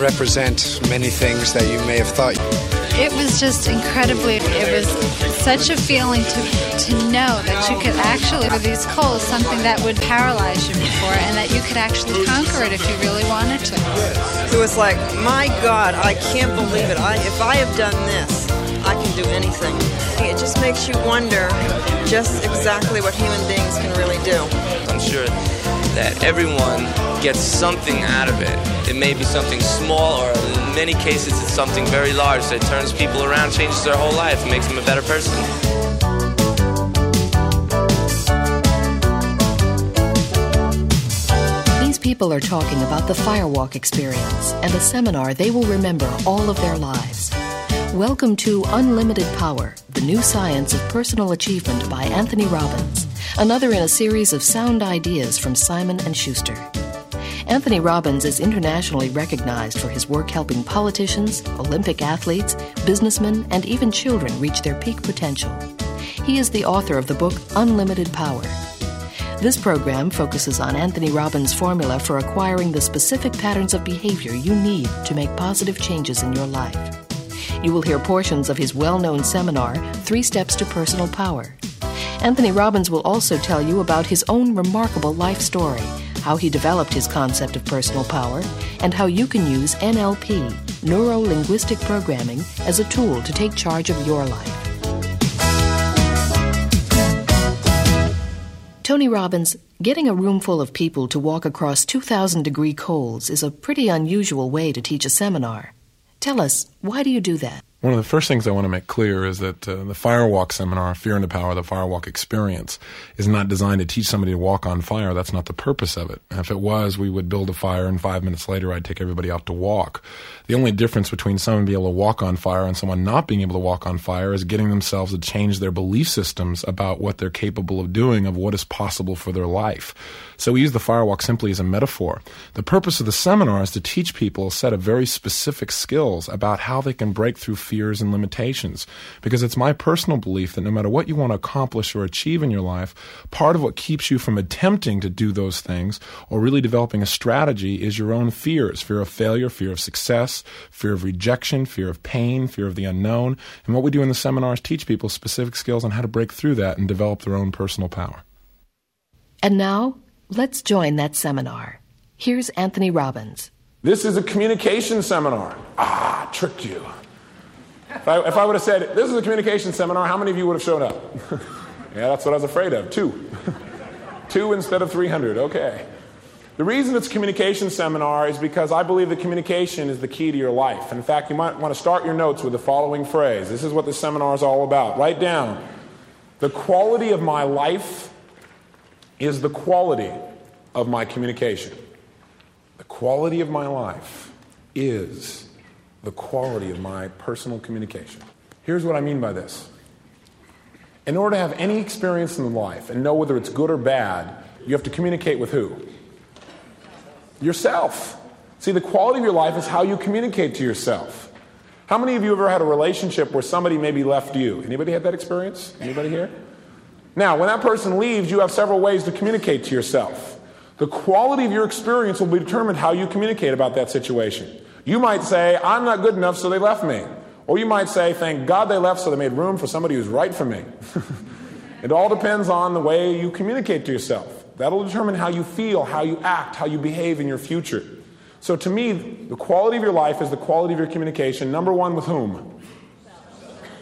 represent many things that you may have thought. It was just incredibly, it was such a feeling to, to know that you could actually, with these coals, something that would paralyze you before, and that you could actually conquer it if you really wanted to. It was like, my God, I can't believe it. I, if I have done this, I can do anything. It just makes you wonder just exactly what human beings can really do. I'm sure that everyone gets something out of it. It may be something small, or in many cases, it's something very large that turns people around, changes their whole life, makes them a better person. These people are talking about the Firewalk experience and a seminar they will remember all of their lives. Welcome to Unlimited Power, the new science of personal achievement by Anthony Robbins, another in a series of sound ideas from Simon and Schuster. Anthony Robbins is internationally recognized for his work helping politicians, Olympic athletes, businessmen, and even children reach their peak potential. He is the author of the book Unlimited Power. This program focuses on Anthony Robbins' formula for acquiring the specific patterns of behavior you need to make positive changes in your life. You will hear portions of his well known seminar, Three Steps to Personal Power. Anthony Robbins will also tell you about his own remarkable life story how he developed his concept of personal power, and how you can use NLP, neuro linguistic programming, as a tool to take charge of your life. Tony Robbins, getting a room full of people to walk across 2,000 degree coals is a pretty unusual way to teach a seminar. Tell us, why do you do that? One of the first things I want to make clear is that uh, the Firewalk seminar, Fear and the Power the Firewalk Experience, is not designed to teach somebody to walk on fire. That's not the purpose of it. If it was, we would build a fire and five minutes later I'd take everybody out to walk. The only difference between someone being able to walk on fire and someone not being able to walk on fire is getting themselves to change their belief systems about what they're capable of doing, of what is possible for their life. So we use the firewalk simply as a metaphor. The purpose of the seminar is to teach people a set of very specific skills about how they can break through fears and limitations. Because it's my personal belief that no matter what you want to accomplish or achieve in your life, part of what keeps you from attempting to do those things or really developing a strategy is your own fears fear of failure, fear of success, fear of rejection, fear of pain, fear of the unknown. And what we do in the seminar is teach people specific skills on how to break through that and develop their own personal power. And now, Let's join that seminar. Here's Anthony Robbins. This is a communication seminar. Ah, tricked you. If I, if I would have said, this is a communication seminar, how many of you would have shown up? yeah, that's what I was afraid of. Two. Two instead of 300. Okay. The reason it's a communication seminar is because I believe that communication is the key to your life. In fact, you might want to start your notes with the following phrase. This is what the seminar is all about. Write down the quality of my life is the quality of my communication. The quality of my life is the quality of my personal communication. Here's what I mean by this. In order to have any experience in life and know whether it's good or bad, you have to communicate with who? Yourself. See, the quality of your life is how you communicate to yourself. How many of you ever had a relationship where somebody maybe left you? Anybody had that experience? Anybody here? Now, when that person leaves, you have several ways to communicate to yourself. The quality of your experience will be determined how you communicate about that situation. You might say, I'm not good enough, so they left me. Or you might say, thank God they left, so they made room for somebody who's right for me. it all depends on the way you communicate to yourself. That'll determine how you feel, how you act, how you behave in your future. So to me, the quality of your life is the quality of your communication. Number one, with whom?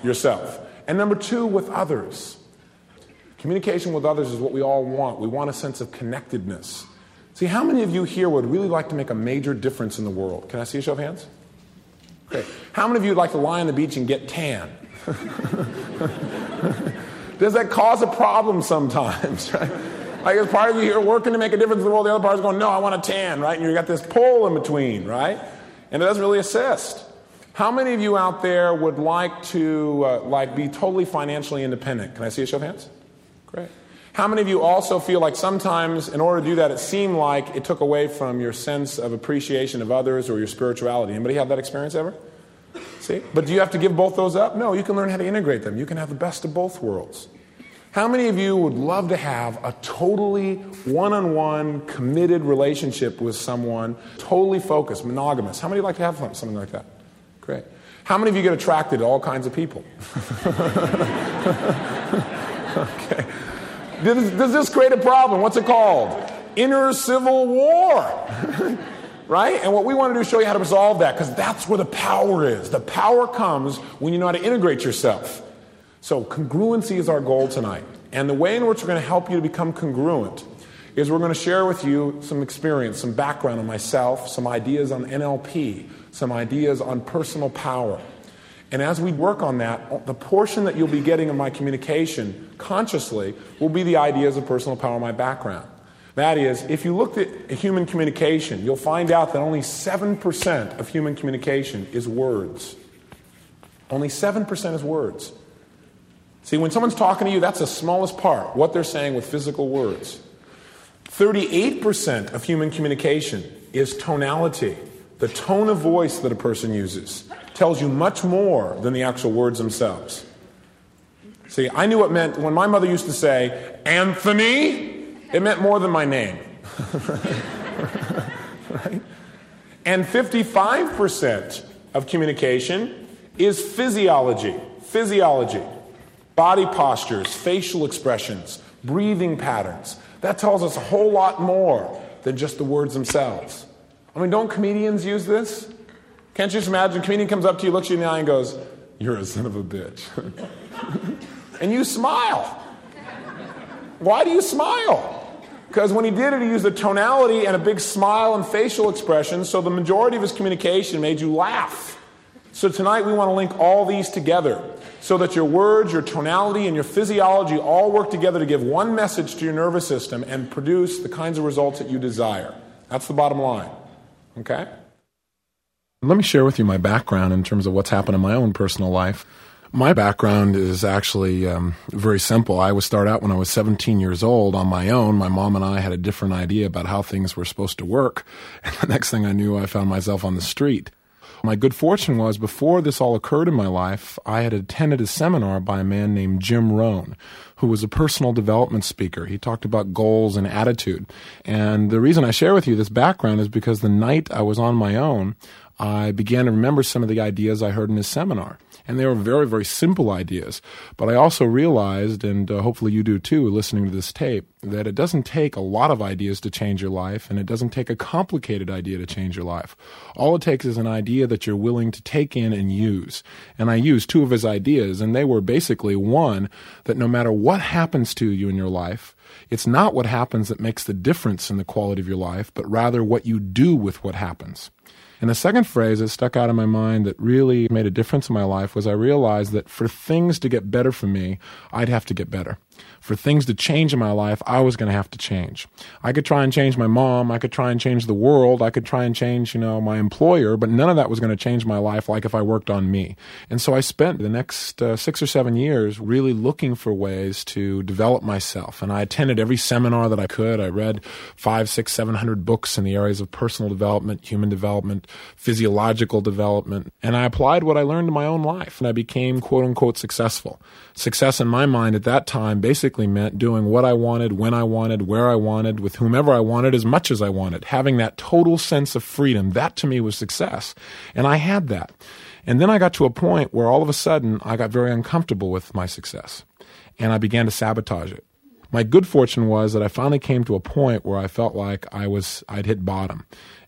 Yourself. And number two, with others. Communication with others is what we all want. We want a sense of connectedness. See, how many of you here would really like to make a major difference in the world? Can I see a show of hands? Okay. How many of you would like to lie on the beach and get tan? Does that cause a problem sometimes, right? Like, as part of you here working to make a difference in the world, the other part is going, no, I want a tan, right? And you got this pull in between, right? And it doesn't really assist. How many of you out there would like to, uh, like, be totally financially independent? Can I see a show of hands? Great. How many of you also feel like sometimes, in order to do that, it seemed like it took away from your sense of appreciation of others or your spirituality? Anybody have that experience ever? See? But do you have to give both those up? No, you can learn how to integrate them. You can have the best of both worlds. How many of you would love to have a totally one on one committed relationship with someone, totally focused, monogamous? How many like to have something like that? Great. How many of you get attracted to all kinds of people? okay. Does, does this create a problem? What's it called? Inner civil war. right? And what we want to do is show you how to resolve that because that's where the power is. The power comes when you know how to integrate yourself. So, congruency is our goal tonight. And the way in which we're going to help you to become congruent is we're going to share with you some experience, some background on myself, some ideas on NLP, some ideas on personal power. And as we work on that, the portion that you'll be getting of my communication consciously will be the ideas of personal power, my background. That is, if you looked at human communication, you'll find out that only 7% of human communication is words. Only 7% is words. See, when someone's talking to you, that's the smallest part, what they're saying with physical words. 38% of human communication is tonality. The tone of voice that a person uses tells you much more than the actual words themselves. See, I knew what meant when my mother used to say, Anthony, it meant more than my name. right? And 55% of communication is physiology. Physiology body postures, facial expressions, breathing patterns. That tells us a whole lot more than just the words themselves. I mean, don't comedians use this? Can't you just imagine? Comedian comes up to you, looks you in the eye, and goes, You're a son of a bitch. and you smile. Why do you smile? Because when he did it, he used a tonality and a big smile and facial expression, so the majority of his communication made you laugh. So tonight we want to link all these together so that your words, your tonality, and your physiology all work together to give one message to your nervous system and produce the kinds of results that you desire. That's the bottom line. Okay? Let me share with you my background in terms of what's happened in my own personal life. My background is actually um, very simple. I would start out when I was 17 years old on my own. My mom and I had a different idea about how things were supposed to work. And the next thing I knew, I found myself on the street. My good fortune was before this all occurred in my life, I had attended a seminar by a man named Jim Rohn, who was a personal development speaker. He talked about goals and attitude. And the reason I share with you this background is because the night I was on my own, I began to remember some of the ideas I heard in his seminar. And they were very, very simple ideas. But I also realized, and uh, hopefully you do too, listening to this tape, that it doesn't take a lot of ideas to change your life, and it doesn't take a complicated idea to change your life. All it takes is an idea that you're willing to take in and use. And I used two of his ideas, and they were basically one, that no matter what happens to you in your life, it's not what happens that makes the difference in the quality of your life, but rather what you do with what happens. And the second phrase that stuck out in my mind that really made a difference in my life was I realized that for things to get better for me, I'd have to get better for things to change in my life, I was going to have to change. I could try and change my mom. I could try and change the world. I could try and change, you know, my employer, but none of that was going to change my life like if I worked on me. And so I spent the next uh, six or seven years really looking for ways to develop myself. And I attended every seminar that I could. I read five, six, seven hundred books in the areas of personal development, human development, physiological development. And I applied what I learned in my own life. And I became quote unquote successful. Success in my mind at that time basically meant doing what I wanted, when I wanted, where I wanted, with whomever I wanted, as much as I wanted. Having that total sense of freedom, that to me was success. And I had that. And then I got to a point where all of a sudden I got very uncomfortable with my success. And I began to sabotage it. My good fortune was that I finally came to a point where I felt like I was I'd hit bottom.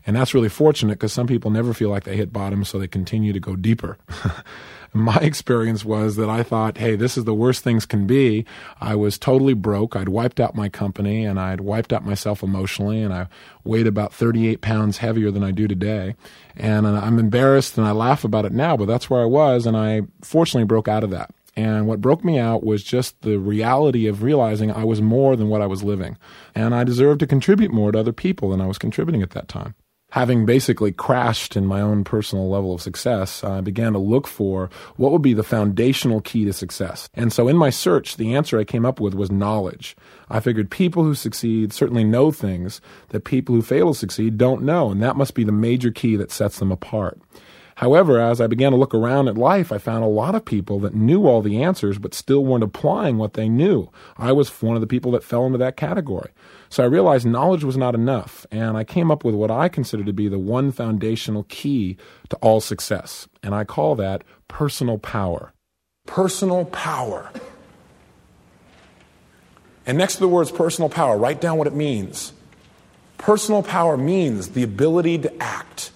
And that's really fortunate because some people never feel like they hit bottom, so they continue to go deeper. my experience was that I thought, hey, this is the worst things can be. I was totally broke. I'd wiped out my company and I'd wiped out myself emotionally and I weighed about 38 pounds heavier than I do today. And uh, I'm embarrassed and I laugh about it now, but that's where I was. And I fortunately broke out of that. And what broke me out was just the reality of realizing I was more than what I was living. And I deserved to contribute more to other people than I was contributing at that time having basically crashed in my own personal level of success, uh, I began to look for what would be the foundational key to success. And so in my search, the answer I came up with was knowledge. I figured people who succeed certainly know things that people who fail to succeed don't know, and that must be the major key that sets them apart. However, as I began to look around at life, I found a lot of people that knew all the answers but still weren't applying what they knew. I was one of the people that fell into that category. So I realized knowledge was not enough, and I came up with what I consider to be the one foundational key to all success. And I call that personal power. Personal power. And next to the words personal power, write down what it means. Personal power means the ability to act,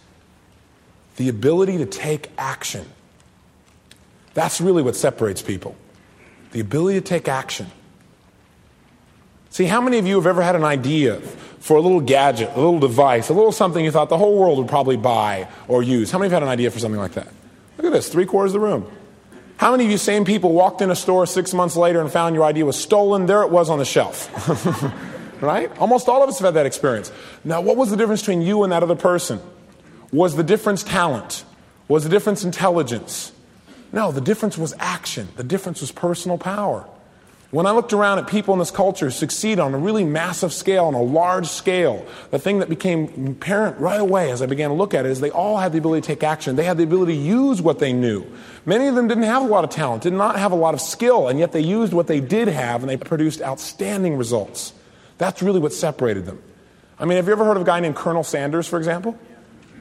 the ability to take action. That's really what separates people the ability to take action. See, how many of you have ever had an idea for a little gadget, a little device, a little something you thought the whole world would probably buy or use? How many have had an idea for something like that? Look at this, three quarters of the room. How many of you same people walked in a store six months later and found your idea was stolen? There it was on the shelf. right? Almost all of us have had that experience. Now, what was the difference between you and that other person? Was the difference talent? Was the difference intelligence? No, the difference was action. The difference was personal power. When I looked around at people in this culture succeed on a really massive scale, on a large scale, the thing that became apparent right away as I began to look at it is they all had the ability to take action. They had the ability to use what they knew. Many of them didn't have a lot of talent, did not have a lot of skill, and yet they used what they did have and they produced outstanding results. That's really what separated them. I mean, have you ever heard of a guy named Colonel Sanders, for example?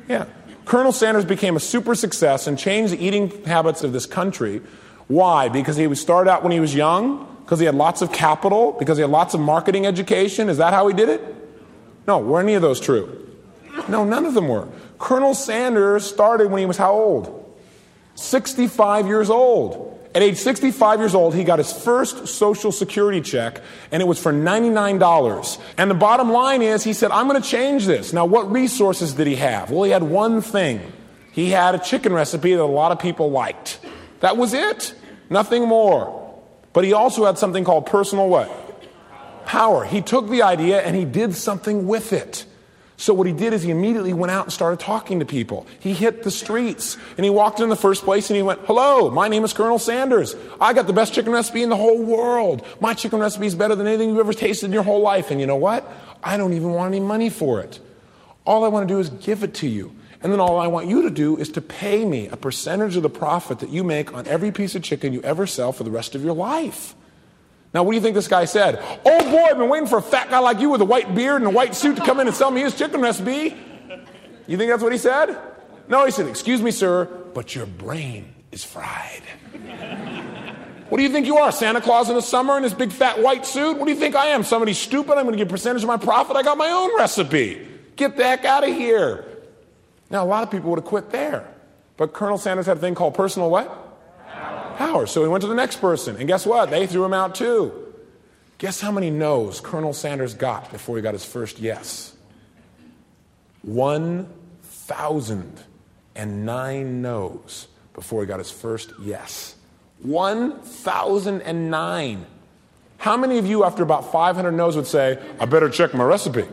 Yeah. Colonel Sanders became a super success and changed the eating habits of this country. Why? Because he started out when he was young, because he had lots of capital, because he had lots of marketing education. Is that how he did it? No, were any of those true? No, none of them were. Colonel Sanders started when he was how old? 65 years old. At age 65 years old, he got his first Social Security check, and it was for $99. And the bottom line is, he said, I'm going to change this. Now, what resources did he have? Well, he had one thing. He had a chicken recipe that a lot of people liked. That was it. Nothing more. But he also had something called personal what? Power. He took the idea and he did something with it. So what he did is he immediately went out and started talking to people. He hit the streets and he walked in the first place and he went, Hello, my name is Colonel Sanders. I got the best chicken recipe in the whole world. My chicken recipe is better than anything you've ever tasted in your whole life. And you know what? I don't even want any money for it. All I want to do is give it to you. And then all I want you to do is to pay me a percentage of the profit that you make on every piece of chicken you ever sell for the rest of your life. Now, what do you think this guy said? Oh boy, I've been waiting for a fat guy like you with a white beard and a white suit to come in and sell me his chicken recipe. You think that's what he said? No, he said, Excuse me, sir, but your brain is fried. What do you think you are, Santa Claus in the summer in his big fat white suit? What do you think I am? Somebody stupid? I'm going to get a percentage of my profit? I got my own recipe. Get the heck out of here. Now, a lot of people would have quit there. But Colonel Sanders had a thing called personal what? Power. So he went to the next person. And guess what? They threw him out too. Guess how many no's Colonel Sanders got before he got his first yes? 1,009 no's before he got his first yes. 1,009. How many of you, after about 500 no's, would say, I better check my recipe?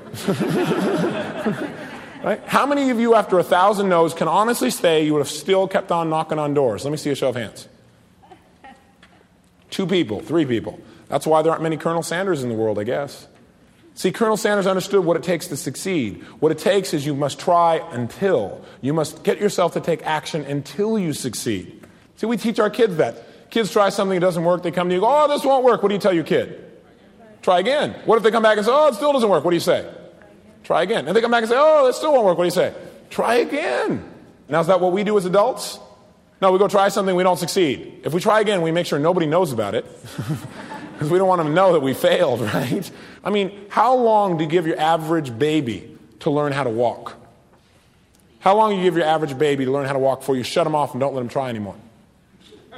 right? How many of you, after a 1,000 no's, can honestly say you would have still kept on knocking on doors? Let me see a show of hands. Two people, three people. That's why there aren't many Colonel Sanders in the world, I guess. See, Colonel Sanders understood what it takes to succeed. What it takes is you must try until. You must get yourself to take action until you succeed. See, we teach our kids that. Kids try something that doesn't work, they come to you, go, oh, this won't work. What do you tell your kid? Try again. What if they come back and say, oh, it still doesn't work? What do you say? Try again. And they come back and say, oh, it still won't work. What do you say? Try again. Now, is that what we do as adults? No, we go try something, we don't succeed. If we try again, we make sure nobody knows about it. Because we don't want them to know that we failed, right? I mean, how long do you give your average baby to learn how to walk? How long do you give your average baby to learn how to walk before you shut them off and don't let them try anymore?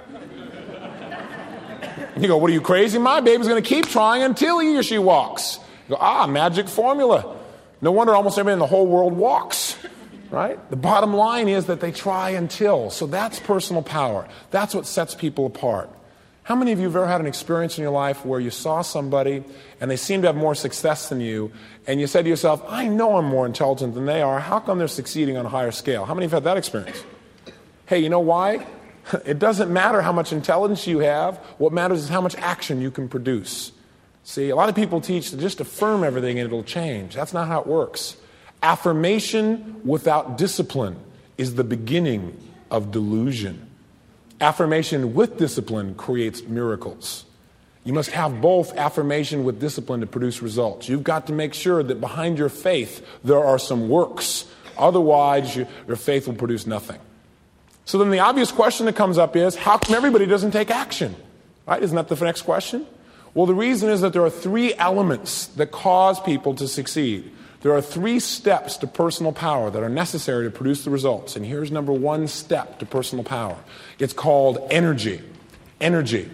You go, what are you crazy? My baby's going to keep trying until he or she walks. You go, ah, magic formula. No wonder almost everybody in the whole world walks right? The bottom line is that they try until. So that's personal power. That's what sets people apart. How many of you have ever had an experience in your life where you saw somebody and they seemed to have more success than you, and you said to yourself, I know I'm more intelligent than they are. How come they're succeeding on a higher scale? How many have had that experience? Hey, you know why? It doesn't matter how much intelligence you have. What matters is how much action you can produce. See, a lot of people teach to just affirm everything and it'll change. That's not how it works. Affirmation without discipline is the beginning of delusion. Affirmation with discipline creates miracles. You must have both affirmation with discipline to produce results. You've got to make sure that behind your faith there are some works. Otherwise, you, your faith will produce nothing. So then the obvious question that comes up is how come everybody doesn't take action? Right? Isn't that the next question? Well, the reason is that there are three elements that cause people to succeed. There are three steps to personal power that are necessary to produce the results. And here's number one step to personal power it's called energy. Energy.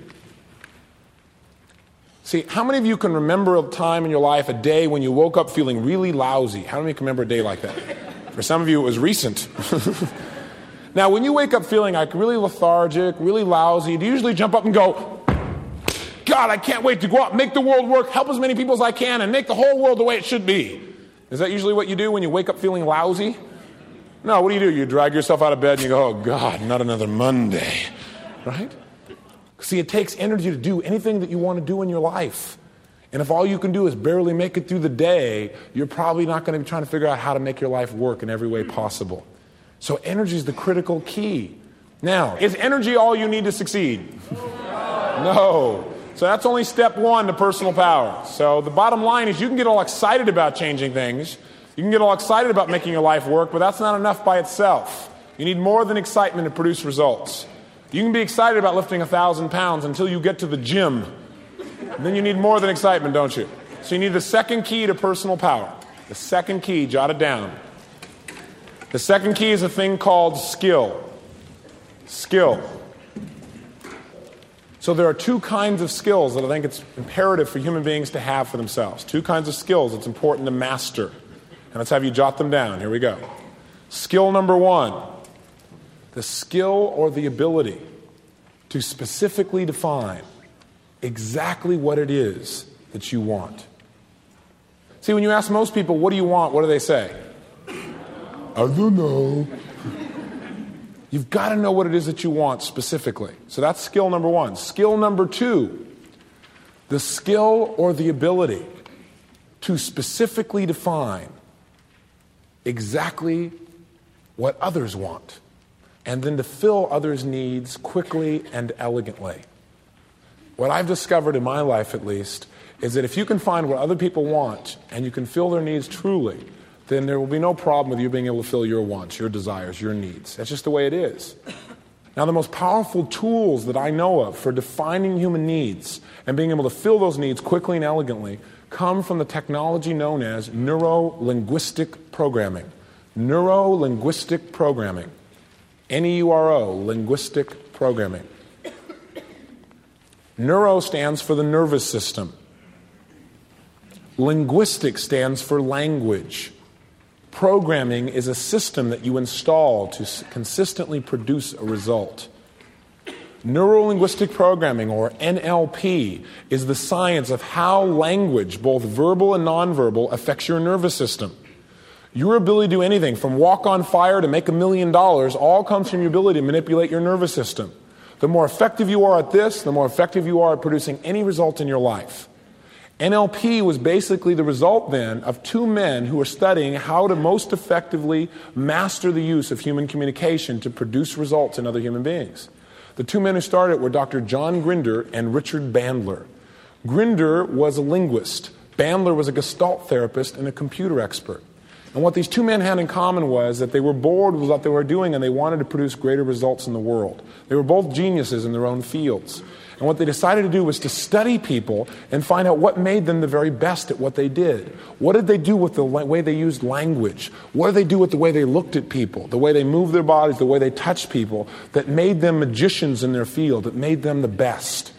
See, how many of you can remember a time in your life, a day when you woke up feeling really lousy? How many can remember a day like that? For some of you, it was recent. now, when you wake up feeling like really lethargic, really lousy, do you usually jump up and go, God, I can't wait to go out, make the world work, help as many people as I can, and make the whole world the way it should be? Is that usually what you do when you wake up feeling lousy? No, what do you do? You drag yourself out of bed and you go, oh, God, not another Monday. Right? See, it takes energy to do anything that you want to do in your life. And if all you can do is barely make it through the day, you're probably not going to be trying to figure out how to make your life work in every way possible. So, energy is the critical key. Now, is energy all you need to succeed? No. So, that's only step one to personal power. So, the bottom line is you can get all excited about changing things, you can get all excited about making your life work, but that's not enough by itself. You need more than excitement to produce results. You can be excited about lifting a thousand pounds until you get to the gym. And then you need more than excitement, don't you? So you need the second key to personal power. The second key, jot it down. The second key is a thing called skill. Skill. So there are two kinds of skills that I think it's imperative for human beings to have for themselves. Two kinds of skills it's important to master. And let's have you jot them down. Here we go. Skill number one the skill or the ability to specifically define exactly what it is that you want. See, when you ask most people, what do you want? What do they say? I don't know. You've got to know what it is that you want specifically. So that's skill number one. Skill number two the skill or the ability to specifically define exactly what others want and then to fill others' needs quickly and elegantly. What I've discovered in my life, at least, is that if you can find what other people want and you can fill their needs truly, then there will be no problem with you being able to fill your wants, your desires, your needs. That's just the way it is. Now, the most powerful tools that I know of for defining human needs and being able to fill those needs quickly and elegantly come from the technology known as neuro linguistic programming. Neuro linguistic programming. N E U R O, linguistic programming. Neuro stands for the nervous system. Linguistic stands for language. Programming is a system that you install to consistently produce a result. Neuro linguistic programming, or NLP, is the science of how language, both verbal and nonverbal, affects your nervous system. Your ability to do anything from walk on fire to make a million dollars all comes from your ability to manipulate your nervous system. The more effective you are at this, the more effective you are at producing any result in your life. NLP was basically the result then of two men who were studying how to most effectively master the use of human communication to produce results in other human beings. The two men who started it were Dr. John Grinder and Richard Bandler. Grinder was a linguist. Bandler was a gestalt therapist and a computer expert. And what these two men had in common was that they were bored with what they were doing and they wanted to produce greater results in the world. They were both geniuses in their own fields. And what they decided to do was to study people and find out what made them the very best at what they did. What did they do with the way they used language? What did they do with the way they looked at people, the way they moved their bodies, the way they touched people that made them magicians in their field, that made them the best?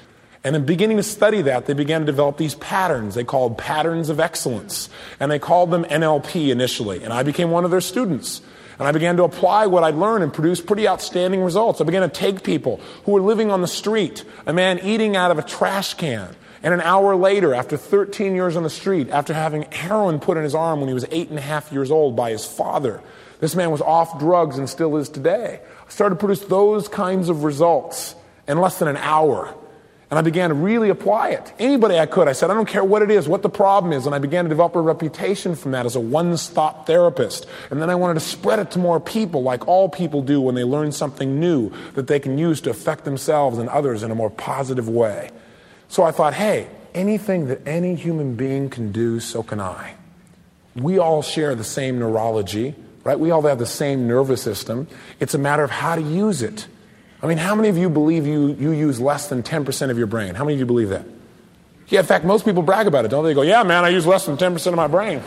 And in beginning to study that, they began to develop these patterns they called patterns of excellence. And they called them NLP initially. And I became one of their students. And I began to apply what I'd learned and produce pretty outstanding results. I began to take people who were living on the street, a man eating out of a trash can. And an hour later, after 13 years on the street, after having heroin put in his arm when he was eight and a half years old by his father, this man was off drugs and still is today. I started to produce those kinds of results in less than an hour. And I began to really apply it. Anybody I could. I said, I don't care what it is, what the problem is. And I began to develop a reputation from that as a one stop therapist. And then I wanted to spread it to more people, like all people do when they learn something new that they can use to affect themselves and others in a more positive way. So I thought, hey, anything that any human being can do, so can I. We all share the same neurology, right? We all have the same nervous system. It's a matter of how to use it. I mean, how many of you believe you, you use less than 10% of your brain? How many of you believe that? Yeah, in fact, most people brag about it, don't they? They go, yeah, man, I use less than 10% of my brain.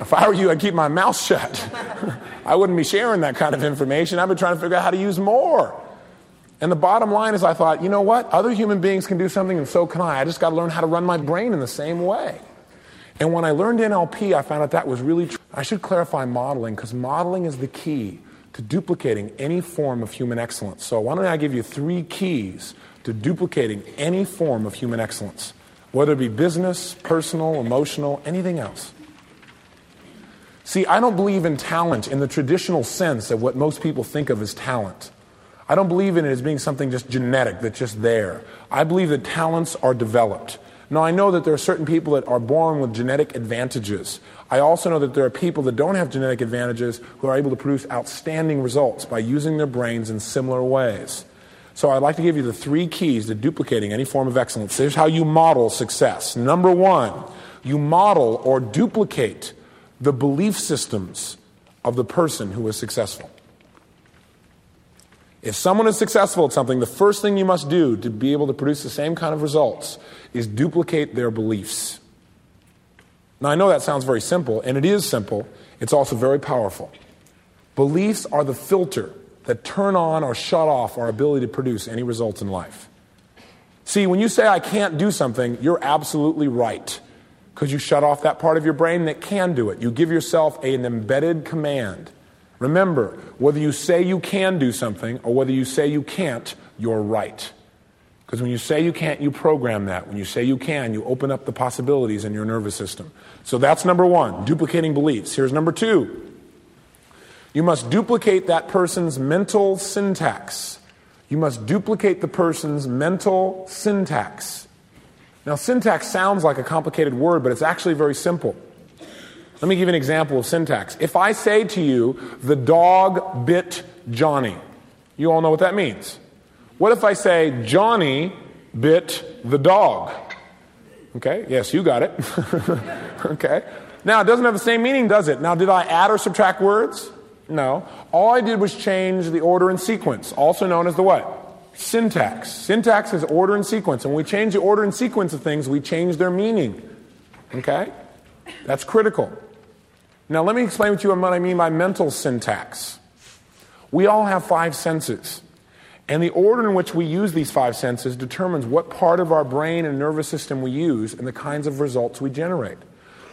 if I were you, I'd keep my mouth shut. I wouldn't be sharing that kind of information. I'd be trying to figure out how to use more. And the bottom line is, I thought, you know what? Other human beings can do something, and so can I. I just got to learn how to run my brain in the same way. And when I learned NLP, I found out that was really true. I should clarify modeling, because modeling is the key to duplicating any form of human excellence. So, why don't I give you three keys to duplicating any form of human excellence, whether it be business, personal, emotional, anything else? See, I don't believe in talent in the traditional sense of what most people think of as talent. I don't believe in it as being something just genetic that's just there. I believe that talents are developed. Now, I know that there are certain people that are born with genetic advantages. I also know that there are people that don't have genetic advantages who are able to produce outstanding results by using their brains in similar ways. So, I'd like to give you the three keys to duplicating any form of excellence. Here's how you model success. Number one, you model or duplicate the belief systems of the person who is successful. If someone is successful at something, the first thing you must do to be able to produce the same kind of results is duplicate their beliefs. Now, I know that sounds very simple, and it is simple. It's also very powerful. Beliefs are the filter that turn on or shut off our ability to produce any results in life. See, when you say I can't do something, you're absolutely right because you shut off that part of your brain that can do it. You give yourself an embedded command. Remember, whether you say you can do something or whether you say you can't, you're right. Because when you say you can't, you program that. When you say you can, you open up the possibilities in your nervous system. So that's number one, duplicating beliefs. Here's number two you must duplicate that person's mental syntax. You must duplicate the person's mental syntax. Now, syntax sounds like a complicated word, but it's actually very simple. Let me give you an example of syntax. If I say to you, the dog bit Johnny, you all know what that means. What if I say, Johnny bit the dog? Okay, yes, you got it. okay. Now, it doesn't have the same meaning, does it? Now, did I add or subtract words? No. All I did was change the order and sequence, also known as the what? Syntax. Syntax is order and sequence. And when we change the order and sequence of things, we change their meaning. Okay? That's critical. Now, let me explain to you what I mean by mental syntax. We all have five senses. And the order in which we use these five senses determines what part of our brain and nervous system we use and the kinds of results we generate.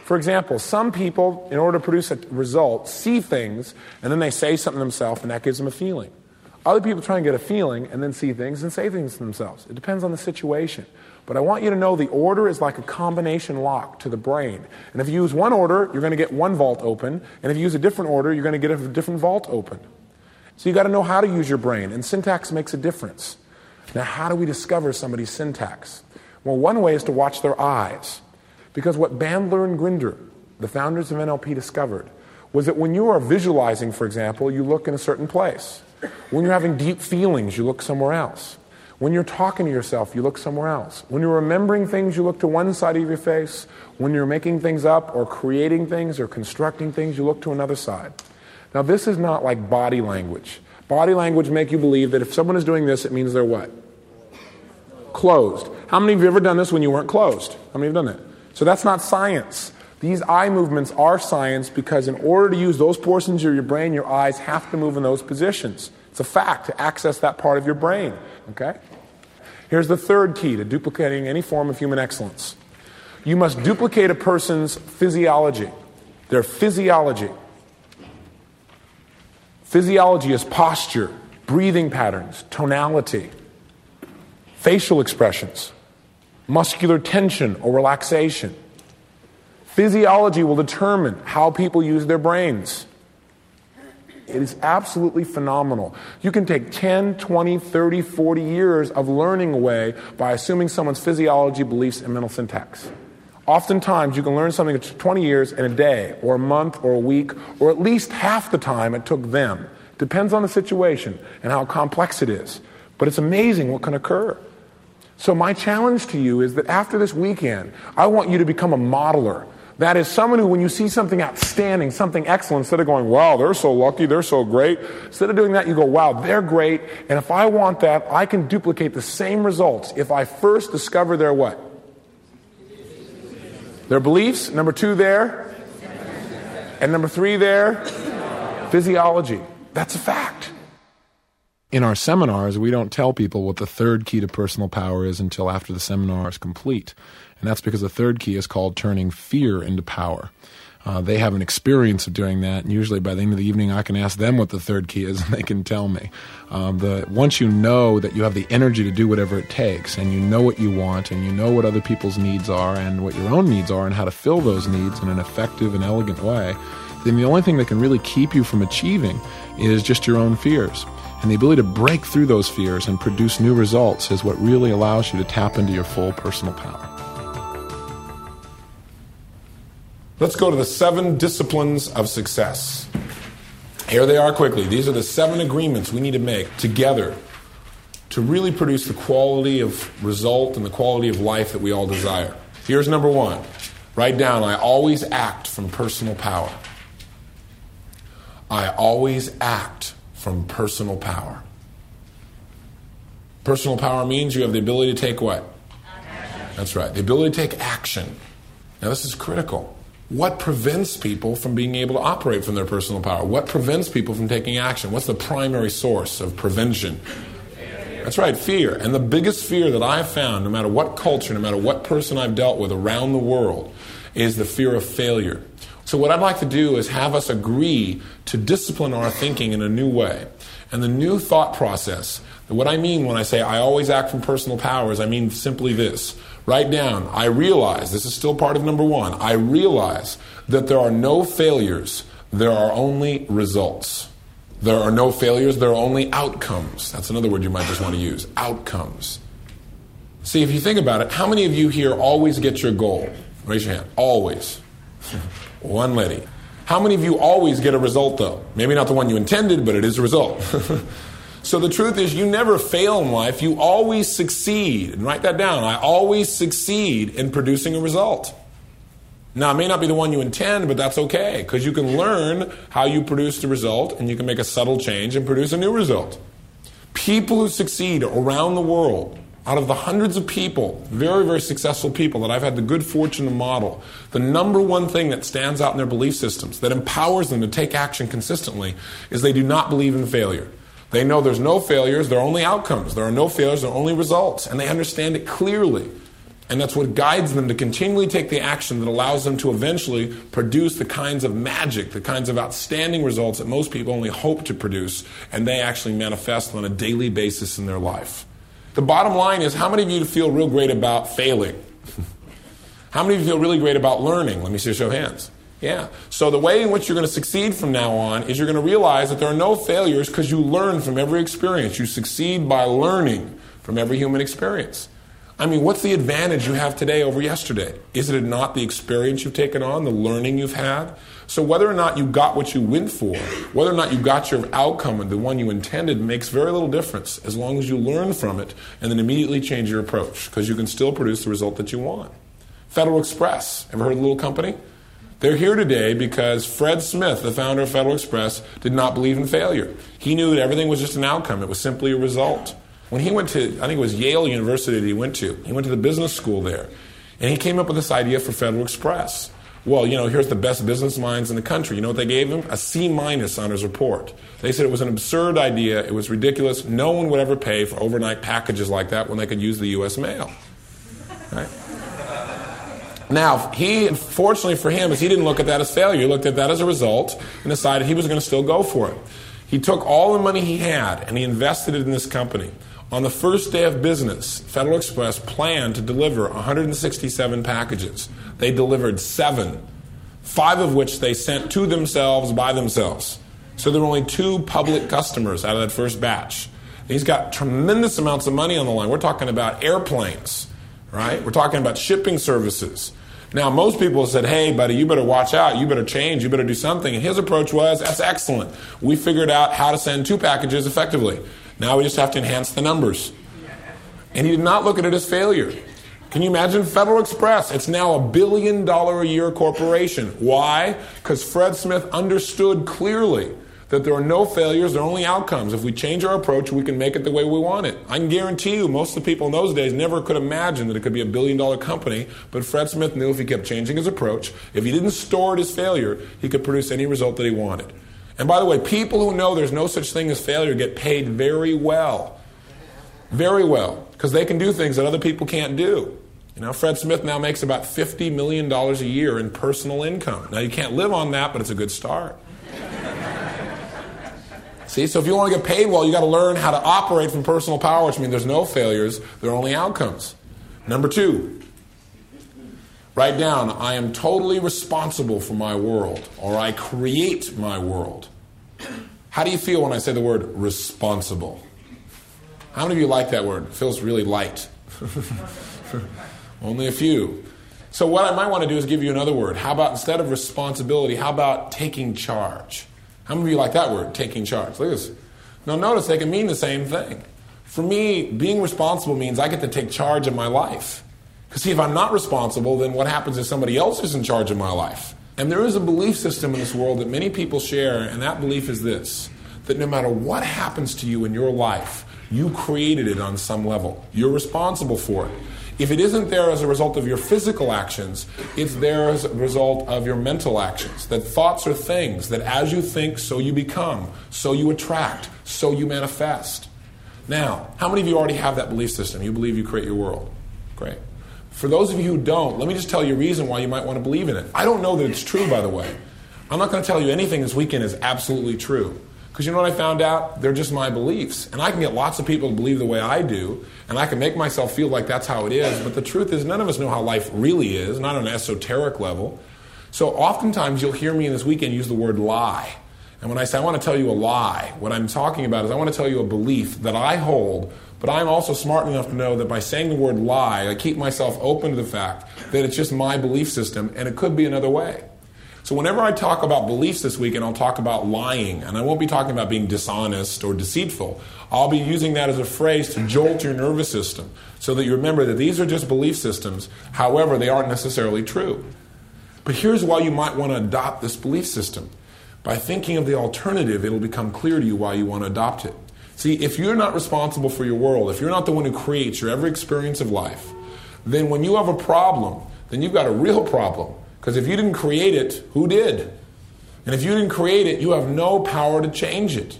For example, some people, in order to produce a result, see things and then they say something to themselves and that gives them a feeling. Other people try and get a feeling and then see things and say things to themselves. It depends on the situation. But I want you to know the order is like a combination lock to the brain. And if you use one order, you're going to get one vault open. And if you use a different order, you're going to get a different vault open. So you got to know how to use your brain, and syntax makes a difference. Now, how do we discover somebody's syntax? Well, one way is to watch their eyes. Because what Bandler and Grinder, the founders of NLP, discovered was that when you are visualizing, for example, you look in a certain place. When you're having deep feelings, you look somewhere else. When you're talking to yourself, you look somewhere else. When you're remembering things, you look to one side of your face. When you're making things up or creating things or constructing things, you look to another side. Now, this is not like body language. Body language make you believe that if someone is doing this, it means they're what? Closed. How many of you ever done this when you weren't closed? How many have done that? So that's not science. These eye movements are science because in order to use those portions of your brain, your eyes have to move in those positions. It's a fact to access that part of your brain. Okay? Here's the third key to duplicating any form of human excellence. You must duplicate a person's physiology, their physiology. Physiology is posture, breathing patterns, tonality, facial expressions, muscular tension or relaxation. Physiology will determine how people use their brains. It is absolutely phenomenal. You can take 10, 20, 30, 40 years of learning away by assuming someone's physiology, beliefs, and mental syntax. Oftentimes, you can learn something in 20 years in a day, or a month, or a week, or at least half the time it took them. Depends on the situation and how complex it is. But it's amazing what can occur. So, my challenge to you is that after this weekend, I want you to become a modeler. That is someone who, when you see something outstanding, something excellent, instead of going, wow, they're so lucky, they're so great, instead of doing that, you go, wow, they're great. And if I want that, I can duplicate the same results if I first discover their what? Their beliefs. Number two, there. And number three, there. Physiology. That's a fact. In our seminars, we don't tell people what the third key to personal power is until after the seminar is complete. And that's because the third key is called turning fear into power. Uh, they have an experience of doing that, and usually by the end of the evening, I can ask them what the third key is, and they can tell me. Um, the once you know that you have the energy to do whatever it takes, and you know what you want, and you know what other people's needs are, and what your own needs are, and how to fill those needs in an effective and elegant way, then the only thing that can really keep you from achieving is just your own fears. And the ability to break through those fears and produce new results is what really allows you to tap into your full personal power. Let's go to the seven disciplines of success. Here they are quickly. These are the seven agreements we need to make together to really produce the quality of result and the quality of life that we all desire. Here's number one write down I always act from personal power. I always act from personal power. Personal power means you have the ability to take what? That's right, the ability to take action. Now, this is critical. What prevents people from being able to operate from their personal power? What prevents people from taking action? What's the primary source of prevention? That's right, fear. And the biggest fear that I've found, no matter what culture, no matter what person I've dealt with around the world, is the fear of failure. So, what I'd like to do is have us agree to discipline our thinking in a new way. And the new thought process, what I mean when I say I always act from personal powers, I mean simply this Write down, I realize, this is still part of number one, I realize that there are no failures, there are only results. There are no failures, there are only outcomes. That's another word you might just want to use outcomes. See, if you think about it, how many of you here always get your goal? Raise your hand. Always. one lady. How many of you always get a result, though? Maybe not the one you intended, but it is a result. So the truth is, you never fail in life. You always succeed. And write that down. I always succeed in producing a result. Now, it may not be the one you intend, but that's okay because you can learn how you produce the result and you can make a subtle change and produce a new result. People who succeed around the world, out of the hundreds of people, very, very successful people that I've had the good fortune to model, the number one thing that stands out in their belief systems that empowers them to take action consistently is they do not believe in failure. They know there's no failures, there are only outcomes. There are no failures, there are only results. And they understand it clearly. And that's what guides them to continually take the action that allows them to eventually produce the kinds of magic, the kinds of outstanding results that most people only hope to produce, and they actually manifest on a daily basis in their life. The bottom line is how many of you feel real great about failing? how many of you feel really great about learning? Let me see a show of hands. Yeah. So the way in which you're going to succeed from now on is you're going to realize that there are no failures because you learn from every experience. You succeed by learning from every human experience. I mean, what's the advantage you have today over yesterday? Is it not the experience you've taken on, the learning you've had? So whether or not you got what you went for, whether or not you got your outcome and the one you intended makes very little difference as long as you learn from it and then immediately change your approach because you can still produce the result that you want. Federal Express, ever heard of a little company? They're here today because Fred Smith, the founder of Federal Express, did not believe in failure. He knew that everything was just an outcome, it was simply a result. When he went to, I think it was Yale University that he went to, he went to the business school there, and he came up with this idea for Federal Express. Well, you know, here's the best business minds in the country. You know what they gave him? A C minus on his report. They said it was an absurd idea, it was ridiculous. No one would ever pay for overnight packages like that when they could use the U.S. mail. Right? Now, he, fortunately for him, is he didn't look at that as failure. He looked at that as a result and decided he was going to still go for it. He took all the money he had and he invested it in this company. On the first day of business, Federal Express planned to deliver 167 packages. They delivered seven, five of which they sent to themselves by themselves. So there were only two public customers out of that first batch. He's got tremendous amounts of money on the line. We're talking about airplanes, right? We're talking about shipping services. Now, most people said, hey, buddy, you better watch out. You better change. You better do something. And his approach was, that's excellent. We figured out how to send two packages effectively. Now we just have to enhance the numbers. And he did not look at it as failure. Can you imagine Federal Express? It's now a billion dollar a year corporation. Why? Because Fred Smith understood clearly that there are no failures, there are only outcomes. If we change our approach, we can make it the way we want it. I can guarantee you, most of the people in those days never could imagine that it could be a billion dollar company, but Fred Smith knew if he kept changing his approach, if he didn't store it as failure, he could produce any result that he wanted. And by the way, people who know there's no such thing as failure get paid very well. Very well, because they can do things that other people can't do. You know, Fred Smith now makes about $50 million a year in personal income. Now, you can't live on that, but it's a good start. See, so if you want to get paid well, you got to learn how to operate from personal power, which means there's no failures, there are only outcomes. Number two, write down I am totally responsible for my world, or I create my world. How do you feel when I say the word responsible? How many of you like that word? It feels really light. Only a few. So, what I might want to do is give you another word. How about instead of responsibility, how about taking charge? How many of you like that word, taking charge? Look at this. Now, notice they can mean the same thing. For me, being responsible means I get to take charge of my life. Because, see, if I'm not responsible, then what happens if somebody else is in charge of my life? And there is a belief system in this world that many people share, and that belief is this that no matter what happens to you in your life, you created it on some level. You're responsible for it. If it isn't there as a result of your physical actions, it's there as a result of your mental actions. That thoughts are things that as you think, so you become, so you attract, so you manifest. Now, how many of you already have that belief system? You believe you create your world. Great. For those of you who don't, let me just tell you a reason why you might want to believe in it. I don't know that it's true, by the way. I'm not going to tell you anything this weekend is absolutely true. Because you know what I found out? They're just my beliefs. And I can get lots of people to believe the way I do, and I can make myself feel like that's how it is. But the truth is, none of us know how life really is, not on an esoteric level. So oftentimes you'll hear me in this weekend use the word lie. And when I say I want to tell you a lie, what I'm talking about is I want to tell you a belief that I hold, but I'm also smart enough to know that by saying the word lie, I keep myself open to the fact that it's just my belief system and it could be another way. So whenever I talk about beliefs this week, and I'll talk about lying, and I won't be talking about being dishonest or deceitful, I'll be using that as a phrase to jolt your nervous system so that you remember that these are just belief systems. However, they aren't necessarily true. But here's why you might want to adopt this belief system. By thinking of the alternative, it'll become clear to you why you want to adopt it. See, if you're not responsible for your world, if you're not the one who creates your every experience of life, then when you have a problem, then you've got a real problem. Because if you didn't create it, who did? And if you didn't create it, you have no power to change it.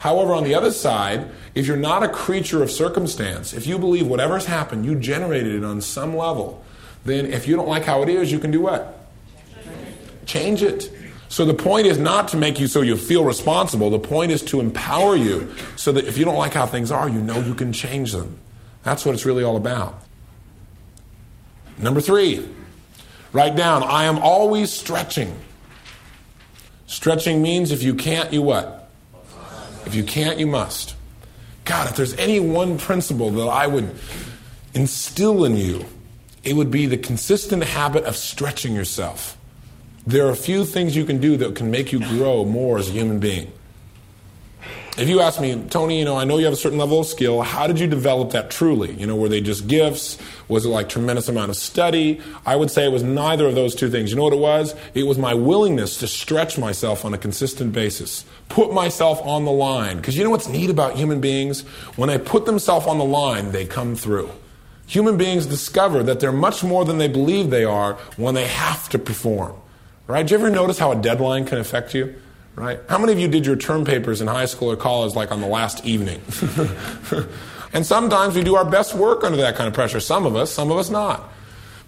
However, on the other side, if you're not a creature of circumstance, if you believe whatever's happened, you generated it on some level, then if you don't like how it is, you can do what? Change it. So the point is not to make you so you feel responsible. The point is to empower you so that if you don't like how things are, you know you can change them. That's what it's really all about. Number three, Write down, I am always stretching. Stretching means if you can't, you what? If you can't, you must. God, if there's any one principle that I would instill in you, it would be the consistent habit of stretching yourself. There are a few things you can do that can make you grow more as a human being. If you ask me, Tony, you know, I know you have a certain level of skill. How did you develop that truly? You know, were they just gifts? Was it like tremendous amount of study? I would say it was neither of those two things. You know what it was? It was my willingness to stretch myself on a consistent basis, put myself on the line. Because you know what's neat about human beings? When they put themselves on the line, they come through. Human beings discover that they're much more than they believe they are when they have to perform. Right? Do you ever notice how a deadline can affect you? Right? How many of you did your term papers in high school or college like on the last evening? and sometimes we do our best work under that kind of pressure. Some of us, some of us not.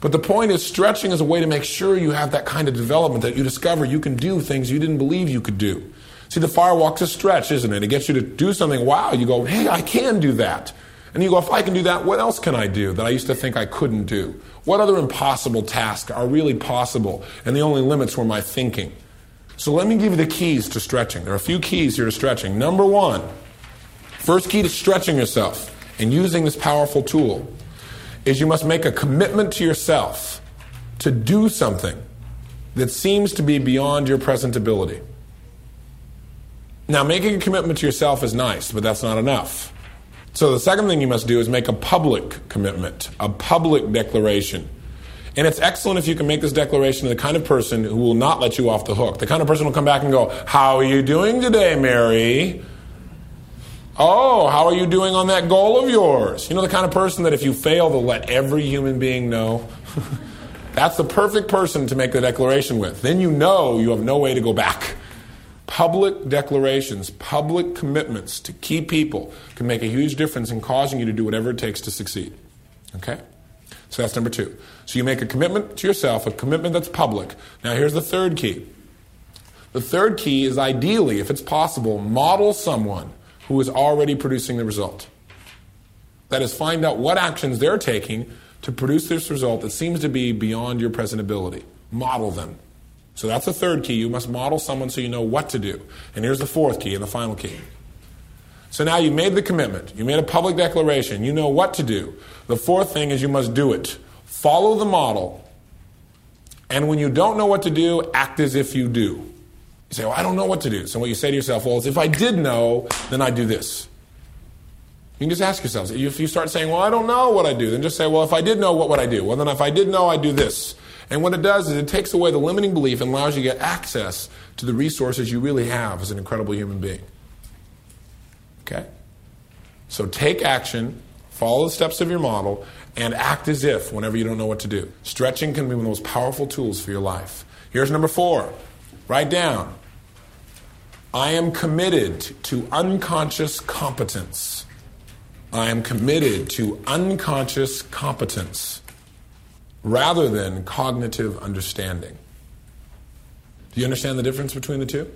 But the point is, stretching is a way to make sure you have that kind of development that you discover you can do things you didn't believe you could do. See, the firewalk's a stretch, isn't it? It gets you to do something. Wow, you go, hey, I can do that. And you go, if I can do that, what else can I do that I used to think I couldn't do? What other impossible tasks are really possible? And the only limits were my thinking. So let me give you the keys to stretching. There are a few keys here to stretching. Number one, first key to stretching yourself and using this powerful tool is you must make a commitment to yourself to do something that seems to be beyond your present ability. Now, making a commitment to yourself is nice, but that's not enough. So, the second thing you must do is make a public commitment, a public declaration. And it's excellent if you can make this declaration to the kind of person who will not let you off the hook. The kind of person will come back and go, How are you doing today, Mary? Oh, how are you doing on that goal of yours? You know, the kind of person that if you fail, they'll let every human being know. That's the perfect person to make the declaration with. Then you know you have no way to go back. Public declarations, public commitments to key people can make a huge difference in causing you to do whatever it takes to succeed. Okay? So that's number two. So you make a commitment to yourself, a commitment that's public. Now here's the third key. The third key is ideally, if it's possible, model someone who is already producing the result. That is, find out what actions they're taking to produce this result that seems to be beyond your present ability. Model them. So that's the third key. You must model someone so you know what to do. And here's the fourth key and the final key. So now you made the commitment, you made a public declaration, you know what to do. The fourth thing is you must do it. Follow the model, and when you don't know what to do, act as if you do. You say, Well, I don't know what to do. So what you say to yourself, Well, if I did know, then I'd do this. You can just ask yourselves. If you start saying, Well, I don't know what I do, then just say, Well, if I did know, what would I do? Well, then if I did know, I'd do this. And what it does is it takes away the limiting belief and allows you to get access to the resources you really have as an incredible human being. Okay? So take action, follow the steps of your model, and act as if whenever you don't know what to do. Stretching can be one of the most powerful tools for your life. Here's number four write down I am committed to unconscious competence. I am committed to unconscious competence rather than cognitive understanding. Do you understand the difference between the two?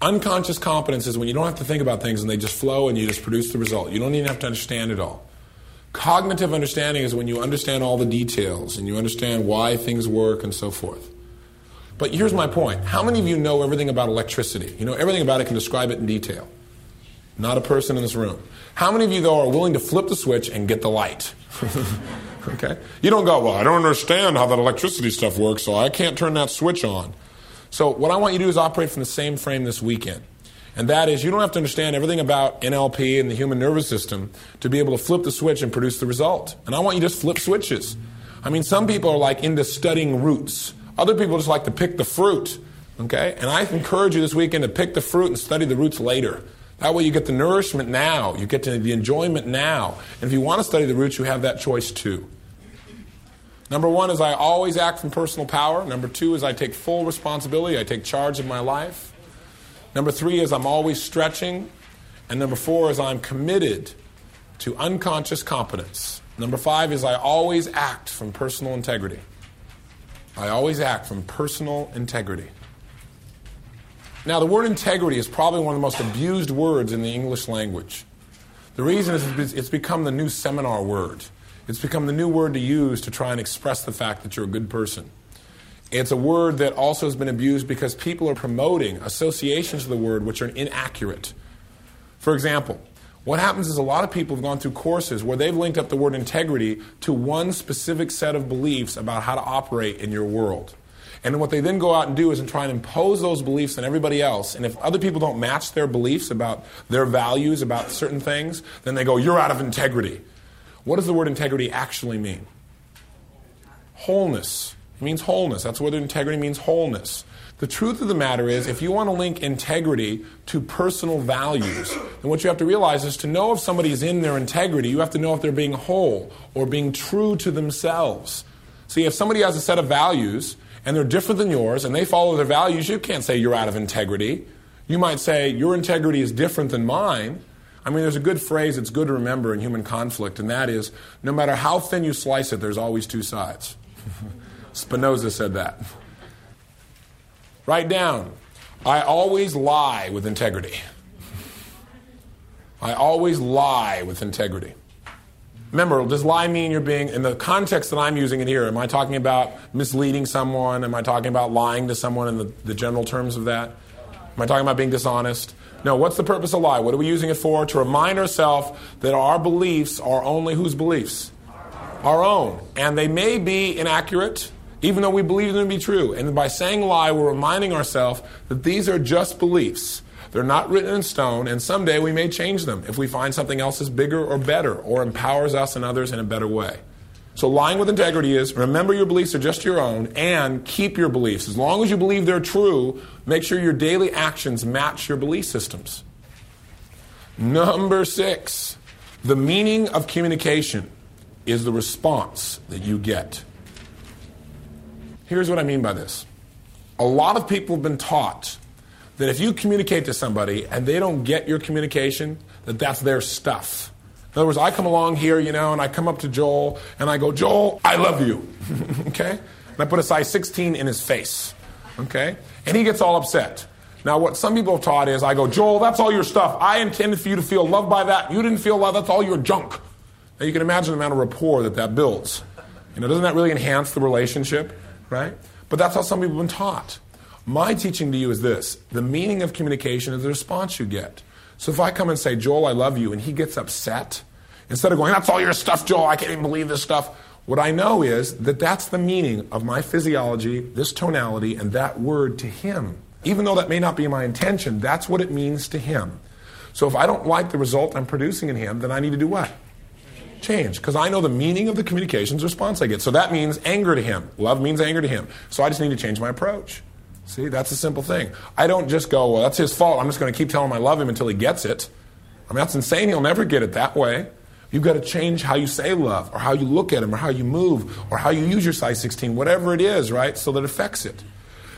Unconscious competence is when you don't have to think about things and they just flow and you just produce the result. You don't even have to understand it all. Cognitive understanding is when you understand all the details and you understand why things work and so forth. But here's my point. How many of you know everything about electricity? You know everything about it, can describe it in detail. Not a person in this room. How many of you, though, are willing to flip the switch and get the light? okay? You don't go, well, I don't understand how that electricity stuff works, so I can't turn that switch on. So, what I want you to do is operate from the same frame this weekend. And that is, you don't have to understand everything about NLP and the human nervous system to be able to flip the switch and produce the result. And I want you to just flip switches. I mean, some people are like into studying roots, other people just like to pick the fruit. Okay? And I encourage you this weekend to pick the fruit and study the roots later. That way you get the nourishment now, you get the enjoyment now. And if you want to study the roots, you have that choice too. Number one is I always act from personal power. Number two is I take full responsibility, I take charge of my life. Number three is I'm always stretching. And number four is I'm committed to unconscious competence. Number five is I always act from personal integrity. I always act from personal integrity. Now, the word integrity is probably one of the most abused words in the English language. The reason is it's become the new seminar word. It's become the new word to use to try and express the fact that you're a good person. It's a word that also has been abused because people are promoting associations of the word which are inaccurate. For example, what happens is a lot of people have gone through courses where they've linked up the word integrity to one specific set of beliefs about how to operate in your world. And what they then go out and do is and try and impose those beliefs on everybody else. And if other people don't match their beliefs about their values about certain things, then they go, You're out of integrity. What does the word integrity actually mean? Wholeness. It means wholeness. That's what integrity means wholeness. The truth of the matter is, if you want to link integrity to personal values, then what you have to realize is to know if somebody is in their integrity, you have to know if they're being whole or being true to themselves. See, if somebody has a set of values and they're different than yours and they follow their values, you can't say you're out of integrity. You might say your integrity is different than mine. I mean, there's a good phrase that's good to remember in human conflict, and that is no matter how thin you slice it, there's always two sides. Spinoza said that. Write down I always lie with integrity. I always lie with integrity. Remember, does lie mean you're being, in the context that I'm using it here, am I talking about misleading someone? Am I talking about lying to someone in the, the general terms of that? Am I talking about being dishonest? No, what's the purpose of lie? What are we using it for? To remind ourselves that our beliefs are only whose beliefs? Our own. And they may be inaccurate, even though we believe them to be true. And by saying lie, we're reminding ourselves that these are just beliefs. They're not written in stone, and someday we may change them if we find something else is bigger or better or empowers us and others in a better way. So, lying with integrity is remember your beliefs are just your own and keep your beliefs. As long as you believe they're true, make sure your daily actions match your belief systems. Number six, the meaning of communication is the response that you get. Here's what I mean by this a lot of people have been taught that if you communicate to somebody and they don't get your communication, that that's their stuff. In other words, I come along here, you know, and I come up to Joel and I go, Joel, I love you. okay? And I put a size 16 in his face. Okay? And he gets all upset. Now, what some people have taught is I go, Joel, that's all your stuff. I intended for you to feel loved by that. You didn't feel loved. That's all your junk. Now, you can imagine the amount of rapport that that builds. You know, doesn't that really enhance the relationship? Right? But that's how some people have been taught. My teaching to you is this the meaning of communication is the response you get. So if I come and say, Joel, I love you, and he gets upset, instead of going, that's all your stuff, Joel, I can't even believe this stuff, what I know is that that's the meaning of my physiology, this tonality, and that word to him. Even though that may not be my intention, that's what it means to him. So if I don't like the result I'm producing in him, then I need to do what? Change. Because I know the meaning of the communications response I get. So that means anger to him. Love means anger to him. So I just need to change my approach. See, that's a simple thing. I don't just go, well, that's his fault. I'm just going to keep telling him I love him until he gets it. I mean, that's insane. He'll never get it that way. You've got to change how you say love, or how you look at him, or how you move, or how you use your size 16, whatever it is, right? So that affects it.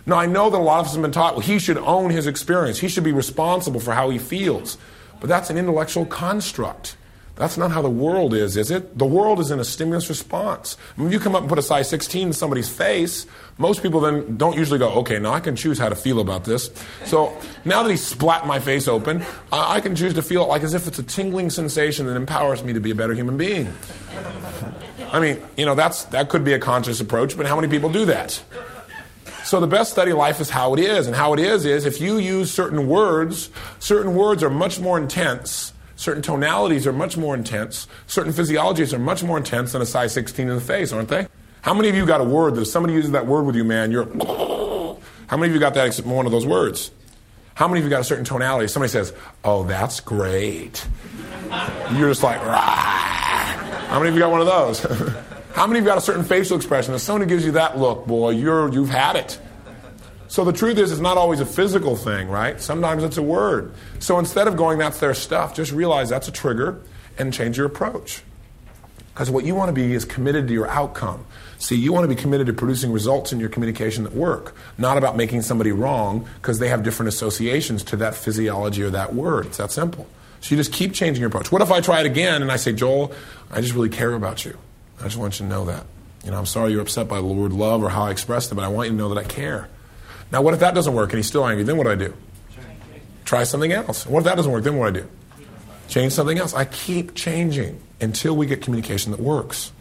Now, I know that a lot of us have been taught, well, he should own his experience. He should be responsible for how he feels. But that's an intellectual construct. That's not how the world is, is it? The world is in a stimulus response. When you come up and put a size 16 in somebody's face, most people then don't usually go, okay, now I can choose how to feel about this. So now that he splat my face open, I can choose to feel it like as if it's a tingling sensation that empowers me to be a better human being. I mean, you know, that's, that could be a conscious approach, but how many people do that? So the best study of life is how it is. And how it is is if you use certain words, certain words are much more intense Certain tonalities are much more intense. Certain physiologies are much more intense than a size 16 in the face, aren't they? How many of you got a word that if somebody uses that word with you, man, you're. How many of you got that except one of those words? How many of you got a certain tonality? Somebody says, "Oh, that's great." You're just like, Rah. How many of you got one of those? How many of you got a certain facial expression? If somebody gives you that look, boy, you're you've had it. So the truth is, it's not always a physical thing, right? Sometimes it's a word. So instead of going, that's their stuff, just realize that's a trigger and change your approach. Because what you want to be is committed to your outcome. See, you want to be committed to producing results in your communication that work, not about making somebody wrong because they have different associations to that physiology or that word. It's that simple. So you just keep changing your approach. What if I try it again and I say, Joel, I just really care about you. I just want you to know that. You know, I'm sorry you're upset by the word love or how I expressed it, but I want you to know that I care. Now, what if that doesn't work and he's still angry? Then what do I do? Try something else. What if that doesn't work? Then what do I do? Change something else. I keep changing until we get communication that works.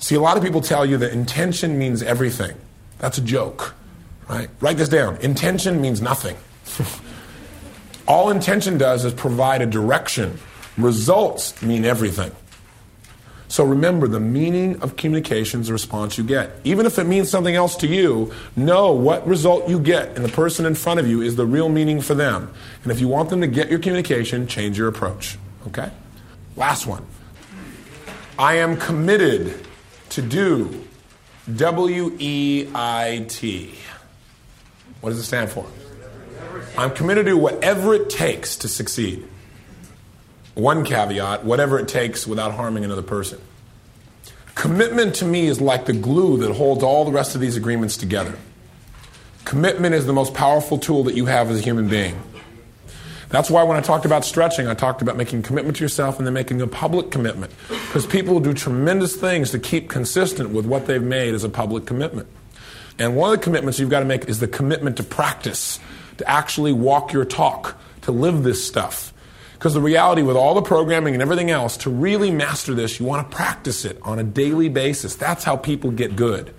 See, a lot of people tell you that intention means everything. That's a joke, right? Write this down. Intention means nothing. All intention does is provide a direction. Results mean everything. So remember, the meaning of communication is the response you get. Even if it means something else to you, know what result you get and the person in front of you is the real meaning for them. And if you want them to get your communication, change your approach. Okay? Last one. I am committed to do W E I T. What does it stand for? I'm committed to whatever it takes to succeed. One caveat whatever it takes without harming another person. Commitment to me is like the glue that holds all the rest of these agreements together. Commitment is the most powerful tool that you have as a human being. That's why when I talked about stretching, I talked about making commitment to yourself and then making a public commitment. Because people do tremendous things to keep consistent with what they've made as a public commitment. And one of the commitments you've got to make is the commitment to practice, to actually walk your talk, to live this stuff. Because the reality with all the programming and everything else, to really master this, you want to practice it on a daily basis. That's how people get good.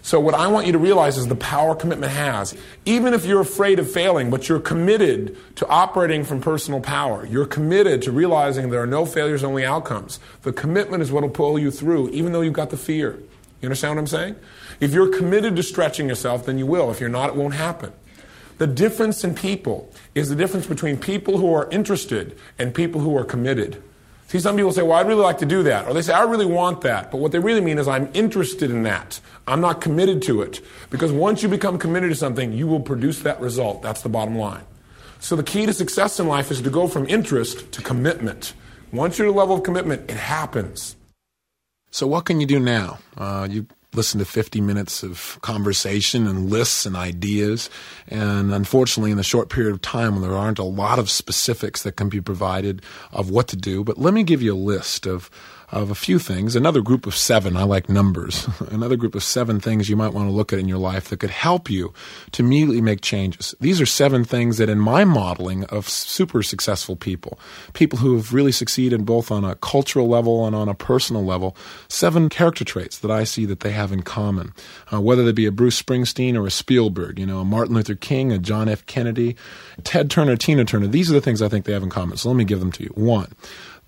So, what I want you to realize is the power commitment has. Even if you're afraid of failing, but you're committed to operating from personal power, you're committed to realizing there are no failures, only outcomes. The commitment is what will pull you through, even though you've got the fear. You understand what I'm saying? If you're committed to stretching yourself, then you will. If you're not, it won't happen. The difference in people is the difference between people who are interested and people who are committed. See, some people say, well, I'd really like to do that. Or they say, I really want that. But what they really mean is, I'm interested in that. I'm not committed to it. Because once you become committed to something, you will produce that result. That's the bottom line. So the key to success in life is to go from interest to commitment. Once you're at a level of commitment, it happens. So what can you do now? Uh, you listen to 50 minutes of conversation and lists and ideas. And unfortunately, in the short period of time, there aren't a lot of specifics that can be provided of what to do. But let me give you a list of of a few things. Another group of seven, I like numbers, another group of seven things you might want to look at in your life that could help you to immediately make changes. These are seven things that, in my modeling of super successful people, people who have really succeeded both on a cultural level and on a personal level, seven character traits that I see that they have in common. Uh, whether they be a Bruce Springsteen or a Spielberg, you know, a Martin Luther King, a John F. Kennedy, Ted Turner, Tina Turner, these are the things I think they have in common. So let me give them to you. One,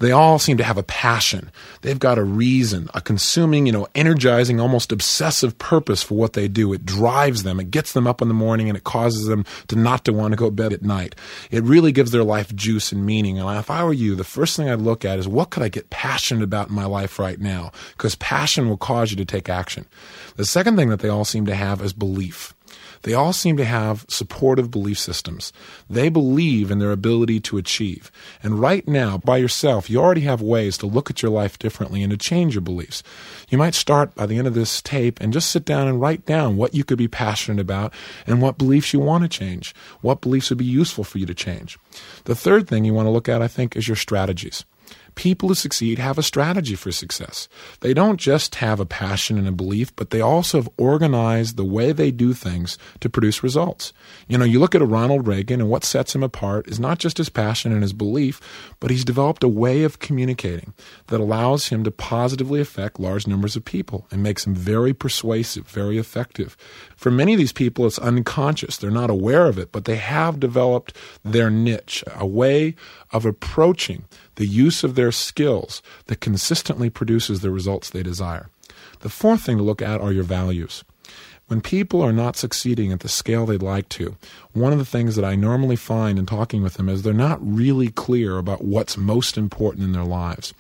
they all seem to have a passion. They've got a reason, a consuming, you know, energizing, almost obsessive purpose for what they do. It drives them. It gets them up in the morning and it causes them to not to want to go to bed at night. It really gives their life juice and meaning. And if I were you, the first thing I'd look at is what could I get passionate about in my life right now? Because passion will cause you to take action. The second thing that they all seem to have is belief. They all seem to have supportive belief systems. They believe in their ability to achieve. And right now, by yourself, you already have ways to look at your life differently and to change your beliefs. You might start by the end of this tape and just sit down and write down what you could be passionate about and what beliefs you want to change, what beliefs would be useful for you to change. The third thing you want to look at, I think, is your strategies people who succeed have a strategy for success. They don't just have a passion and a belief, but they also have organized the way they do things to produce results. You know, you look at a Ronald Reagan, and what sets him apart is not just his passion and his belief, but he's developed a way of communicating that allows him to positively affect large numbers of people and makes him very persuasive, very effective. For many of these people, it's unconscious. They're not aware of it, but they have developed their niche, a way of approaching the use of their skills that consistently produces the results they desire. The fourth thing to look at are your values. When people are not succeeding at the scale they'd like to, one of the things that I normally find in talking with them is they're not really clear about what's most important in their lives.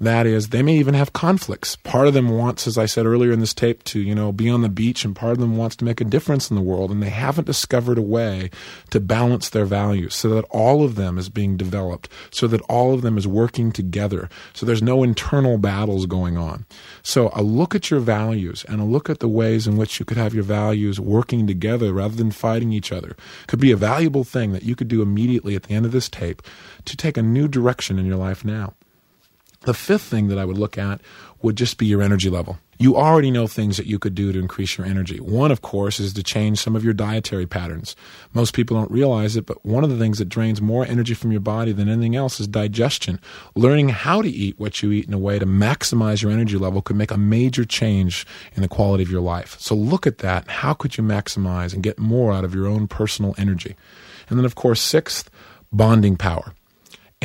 That is, they may even have conflicts. Part of them wants, as I said earlier in this tape, to, you know, be on the beach, and part of them wants to make a difference in the world, and they haven't discovered a way to balance their values so that all of them is being developed, so that all of them is working together, so there's no internal battles going on. So a look at your values and a look at the ways in which you could have your values working together rather than fighting each other could be a valuable thing that you could do immediately at the end of this tape to take a new direction in your life now. The fifth thing that I would look at would just be your energy level. You already know things that you could do to increase your energy. One, of course, is to change some of your dietary patterns. Most people don't realize it, but one of the things that drains more energy from your body than anything else is digestion. Learning how to eat what you eat in a way to maximize your energy level could make a major change in the quality of your life. So look at that. How could you maximize and get more out of your own personal energy? And then, of course, sixth, bonding power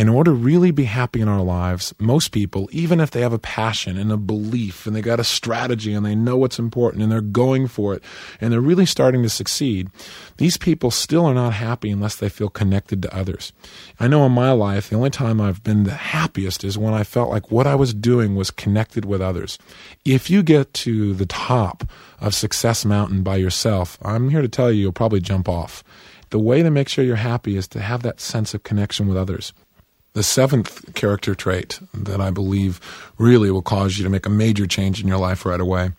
in order to really be happy in our lives, most people, even if they have a passion and a belief and they got a strategy and they know what's important and they're going for it and they're really starting to succeed, these people still are not happy unless they feel connected to others. I know in my life, the only time I've been the happiest is when I felt like what I was doing was connected with others. If you get to the top of Success Mountain by yourself, I'm here to tell you, you'll probably jump off. The way to make sure you're happy is to have that sense of connection with others. The seventh character trait that I believe really will cause you to make a major change in your life right away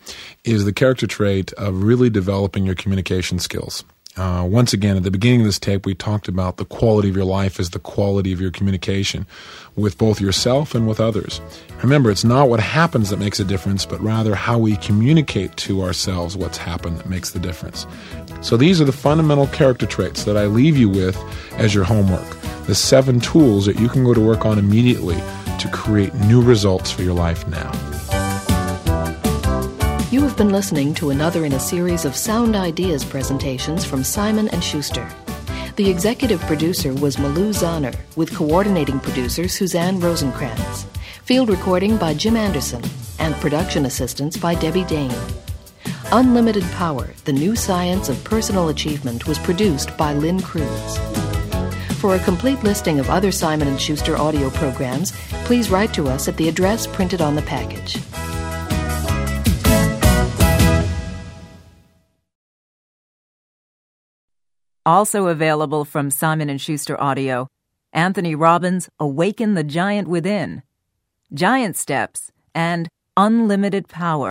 is the character trait of really developing your communication skills. Uh, once again, at the beginning of this tape, we talked about the quality of your life is the quality of your communication with both yourself and with others. Remember, it's not what happens that makes a difference, but rather how we communicate to ourselves what's happened that makes the difference. So these are the fundamental character traits that I leave you with as your homework. the seven tools that you can go to work on immediately to create new results for your life now. You have been listening to another in a series of Sound Ideas presentations from Simon and Schuster. The executive producer was Malou Zahner, with coordinating producer Suzanne Rosenkrantz. Field recording by Jim Anderson, and production assistance by Debbie Dane. Unlimited Power, the new science of personal achievement, was produced by Lynn Cruz. For a complete listing of other Simon & Schuster audio programs, please write to us at the address printed on the package. Also available from Simon & Schuster Audio, Anthony Robbins' Awaken the Giant Within, Giant Steps, and Unlimited Power.